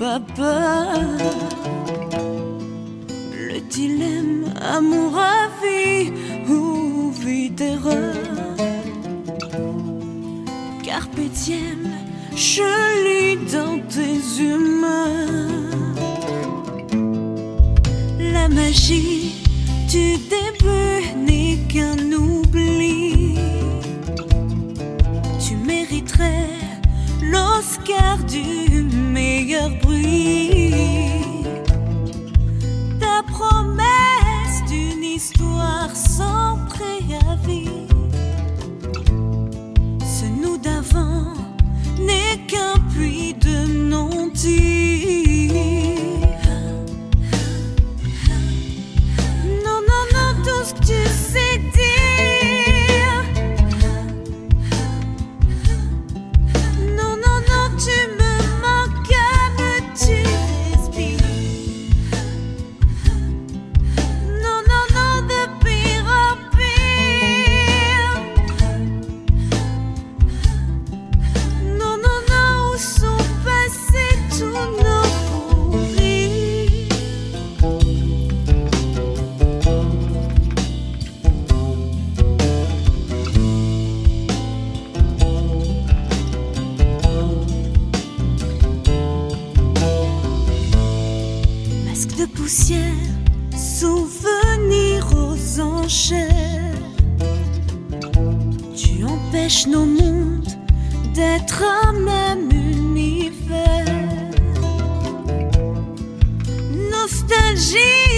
papa. Le dilemme, amour à vie ou vie d'erreur. Carpe diem, je lis dans tes humeurs. La magie du début n'est qu'un just do poussière, souvenirs aux enchères. Tu empêches nos mondes d'être un même univers. Nostalgie.